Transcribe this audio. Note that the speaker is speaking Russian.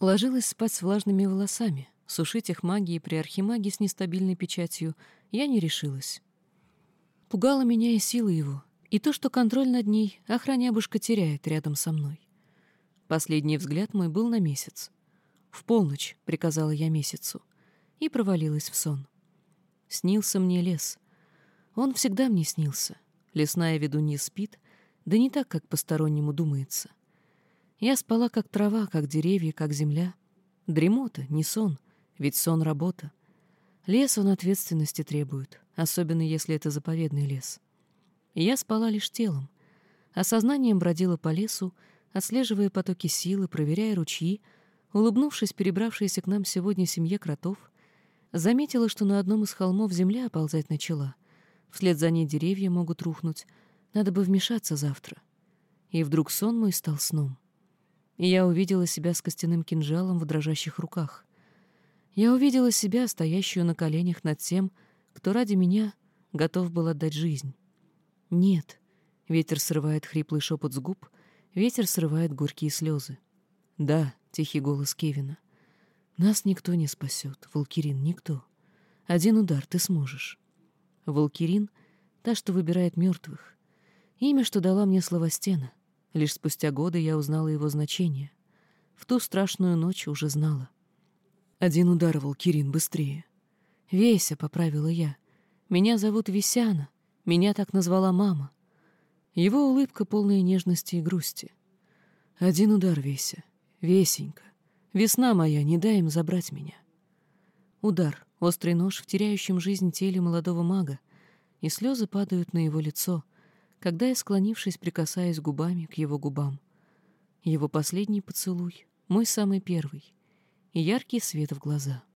Ложилась спать с влажными волосами. Сушить их магией при архимаге с нестабильной печатью я не решилась. Пугала меня и сила его, и то, что контроль над ней охранябушка теряет рядом со мной. Последний взгляд мой был на месяц. «В полночь», — приказала я месяцу, и провалилась в сон. Снился мне лес. Он всегда мне снился. Лесная ведунья спит, да не так, как постороннему думается. Я спала, как трава, как деревья, как земля. Дремота, не сон, ведь сон — работа. Лес он ответственности требует, особенно если это заповедный лес. Я спала лишь телом, а сознанием бродила по лесу, отслеживая потоки силы, проверяя ручьи, улыбнувшись перебравшейся к нам сегодня семье кротов, заметила, что на одном из холмов земля оползать начала. Вслед за ней деревья могут рухнуть, надо бы вмешаться завтра. И вдруг сон мой стал сном. И я увидела себя с костяным кинжалом в дрожащих руках. Я увидела себя, стоящую на коленях над тем, кто ради меня готов был отдать жизнь. Нет. Ветер срывает хриплый шепот с губ, ветер срывает горькие слезы. Да, тихий голос Кевина. Нас никто не спасет, Волкирин, никто. Один удар ты сможешь. Волкирин — та, что выбирает мертвых. Имя, что дала мне Славостена. Лишь спустя годы я узнала его значение. В ту страшную ночь уже знала. Один удар, Волкирин, быстрее. Веся, — поправила я. Меня зовут Весяна. Меня так назвала мама. Его улыбка полная нежности и грусти. Один удар, Веся. Весенька. Весна моя, не дай им забрать меня. Удар, острый нож в теряющем жизнь теле молодого мага, и слезы падают на его лицо — когда я, склонившись, прикасаюсь губами к его губам. Его последний поцелуй, мой самый первый, и яркий свет в глаза —